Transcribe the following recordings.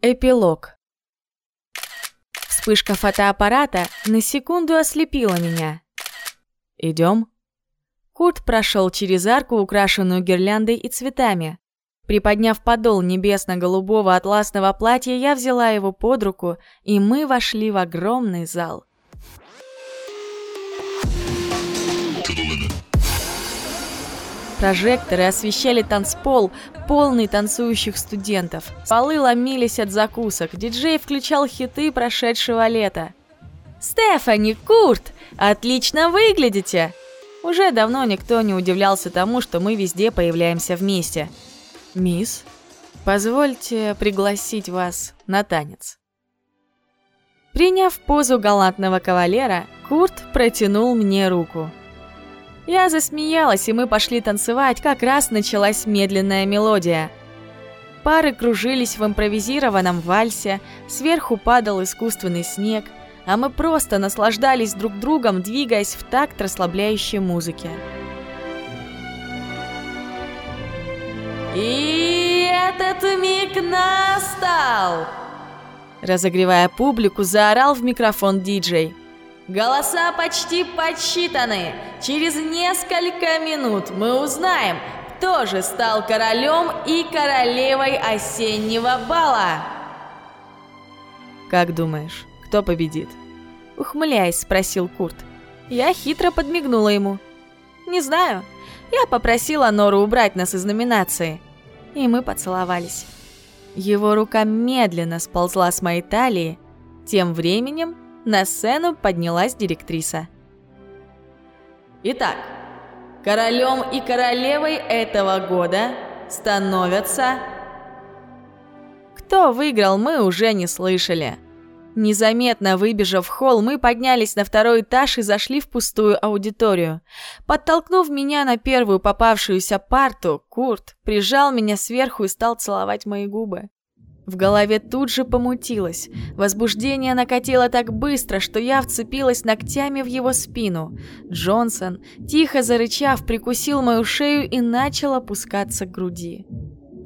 Эпилог. Вспышка фотоаппарата на секунду ослепила меня. «Идем?» Курт прошел через арку, украшенную гирляндой и цветами. Приподняв подол небесно-голубого атласного платья, я взяла его под руку, и мы вошли в огромный зал. Прожекторы освещали танцпол, полный танцующих студентов. Полы ломились от закусок, диджей включал хиты прошедшего лета. «Стефани, Курт, отлично выглядите!» Уже давно никто не удивлялся тому, что мы везде появляемся вместе. «Мисс, позвольте пригласить вас на танец». Приняв позу галантного кавалера, Курт протянул мне руку. Я засмеялась, и мы пошли танцевать, как раз началась медленная мелодия. Пары кружились в импровизированном вальсе, сверху падал искусственный снег, а мы просто наслаждались друг другом, двигаясь в такт расслабляющей музыки. И этот миг настал! Разогревая публику, заорал в микрофон диджей. Голоса почти подсчитаны. Через несколько минут мы узнаем, кто же стал королем и королевой осеннего бала. Как думаешь, кто победит? Ухмыляясь, спросил Курт. Я хитро подмигнула ему. Не знаю. Я попросила Нору убрать нас из номинации. И мы поцеловались. Его рука медленно сползла с моей талии. Тем временем на сцену поднялась директриса. Итак, королем и королевой этого года становятся... Кто выиграл, мы уже не слышали. Незаметно выбежав в холл, мы поднялись на второй этаж и зашли в пустую аудиторию. Подтолкнув меня на первую попавшуюся парту, Курт прижал меня сверху и стал целовать мои губы. В голове тут же помутилось. Возбуждение накатило так быстро, что я вцепилась ногтями в его спину. Джонсон, тихо зарычав, прикусил мою шею и начал опускаться к груди.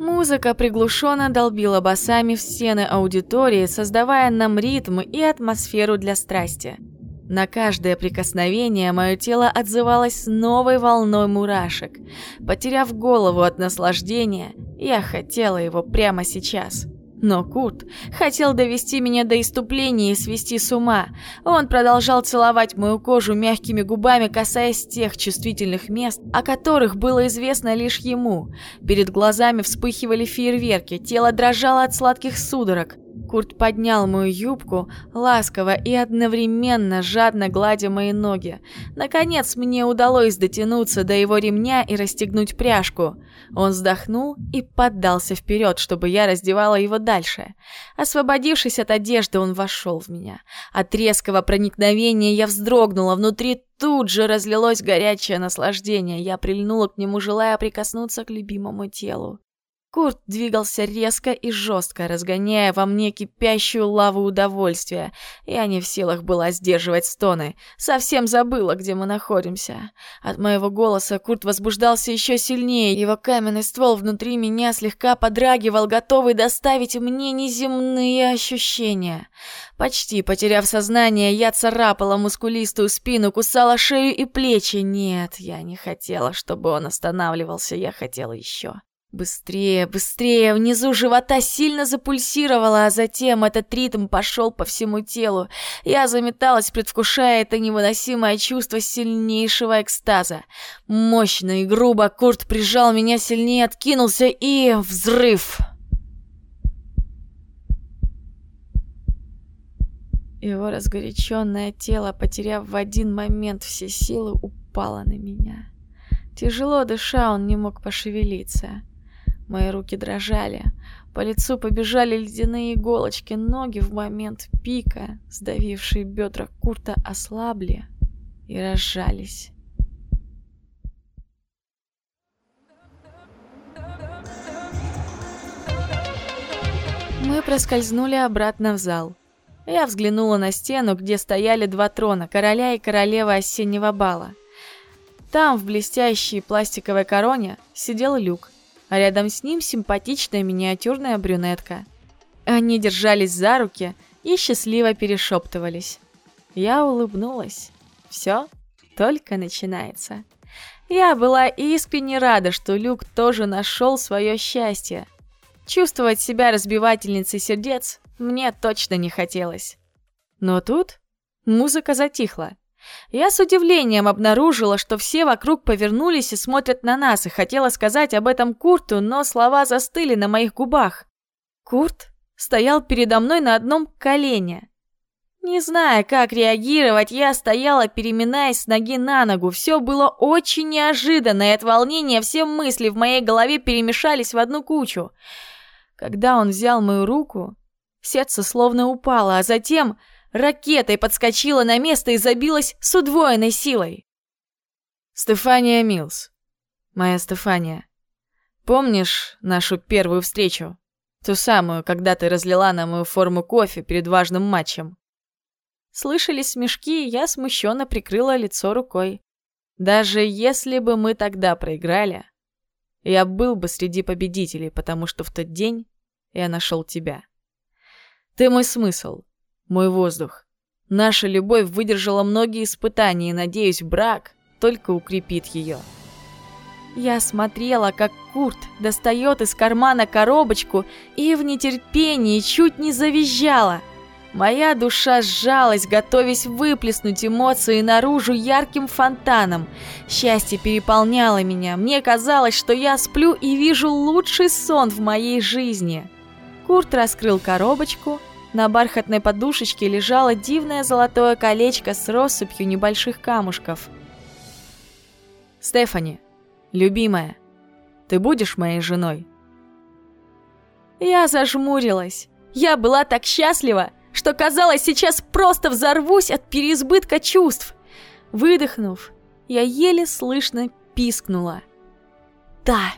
Музыка приглушенно долбила басами в стены аудитории, создавая нам ритм и атмосферу для страсти. На каждое прикосновение мое тело отзывалось новой волной мурашек. Потеряв голову от наслаждения, я хотела его прямо сейчас. Но Курт хотел довести меня до иступления и свести с ума. Он продолжал целовать мою кожу мягкими губами, касаясь тех чувствительных мест, о которых было известно лишь ему. Перед глазами вспыхивали фейерверки, тело дрожало от сладких судорог. Курт поднял мою юбку, ласково и одновременно жадно гладя мои ноги. Наконец мне удалось дотянуться до его ремня и расстегнуть пряжку. Он вздохнул и поддался вперед, чтобы я раздевала его дальше. Освободившись от одежды, он вошел в меня. От резкого проникновения я вздрогнула, внутри тут же разлилось горячее наслаждение. Я прильнула к нему, желая прикоснуться к любимому телу. Курт двигался резко и жестко, разгоняя во мне кипящую лаву удовольствия. Я не в силах была сдерживать стоны. Совсем забыла, где мы находимся. От моего голоса Курт возбуждался еще сильнее. Его каменный ствол внутри меня слегка подрагивал, готовый доставить мне неземные ощущения. Почти потеряв сознание, я царапала мускулистую спину, кусала шею и плечи. Нет, я не хотела, чтобы он останавливался, я хотела еще. Быстрее, быстрее, внизу живота сильно запульсировало, а затем этот ритм пошел по всему телу. Я заметалась, предвкушая это невыносимое чувство сильнейшего экстаза. Мощно и грубо Курт прижал меня сильнее, откинулся и... взрыв! Его разгоряченное тело, потеряв в один момент все силы, упало на меня. Тяжело дыша, он не мог пошевелиться. Мои руки дрожали, по лицу побежали ледяные иголочки, ноги в момент пика, сдавившие бедра Курта, ослабли и разжались. Мы проскользнули обратно в зал. Я взглянула на стену, где стояли два трона, короля и королева осеннего бала. Там, в блестящей пластиковой короне, сидел Люк а рядом с ним симпатичная миниатюрная брюнетка. Они держались за руки и счастливо перешептывались. Я улыбнулась. Все только начинается. Я была искренне рада, что Люк тоже нашел свое счастье. Чувствовать себя разбивательницей сердец мне точно не хотелось. Но тут музыка затихла. Я с удивлением обнаружила, что все вокруг повернулись и смотрят на нас, и хотела сказать об этом Курту, но слова застыли на моих губах. Курт стоял передо мной на одном колене. Не зная, как реагировать, я стояла, переминаясь с ноги на ногу. Все было очень неожиданно, и от волнения все мысли в моей голове перемешались в одну кучу. Когда он взял мою руку, сердце словно упало, а затем ракетой подскочило на место и забилось с удвоенной силой. «Стефания Милс. Моя Стефания. Помнишь нашу первую встречу? Ту самую, когда ты разлила на мою форму кофе перед важным матчем?» Слышались смешки, и я смущенно прикрыла лицо рукой. Даже если бы мы тогда проиграли, я был бы среди победителей, потому что в тот день я нашел тебя. Ты мой смысл, мой воздух. Наша любовь выдержала многие испытания, и, надеюсь, брак только укрепит ее. Я смотрела, как Курт достает из кармана коробочку и в нетерпении чуть не завизжала – Моя душа сжалась, готовясь выплеснуть эмоции наружу ярким фонтаном. Счастье переполняло меня. Мне казалось, что я сплю и вижу лучший сон в моей жизни. Курт раскрыл коробочку. На бархатной подушечке лежало дивное золотое колечко с россыпью небольших камушков. «Стефани, любимая, ты будешь моей женой?» Я зажмурилась. Я была так счастлива что казалось, сейчас просто взорвусь от переизбытка чувств. Выдохнув, я еле слышно пискнула. «Да!»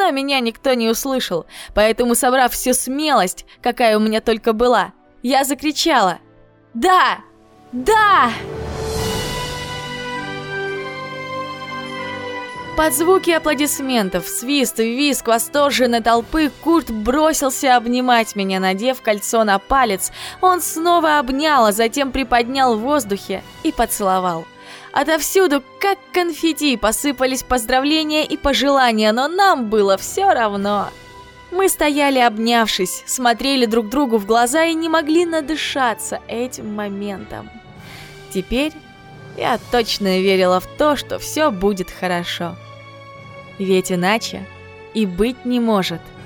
Но меня никто не услышал, поэтому, собрав всю смелость, какая у меня только была, я закричала «Да! Да!» Под звуки аплодисментов, свист визг восторженной толпы Курт бросился обнимать меня, надев кольцо на палец. Он снова обнял, а затем приподнял в воздухе и поцеловал. Отовсюду, как конфетти, посыпались поздравления и пожелания, но нам было все равно. Мы стояли обнявшись, смотрели друг другу в глаза и не могли надышаться этим моментом. Теперь я точно верила в то, что все будет хорошо ведь иначе и быть не может –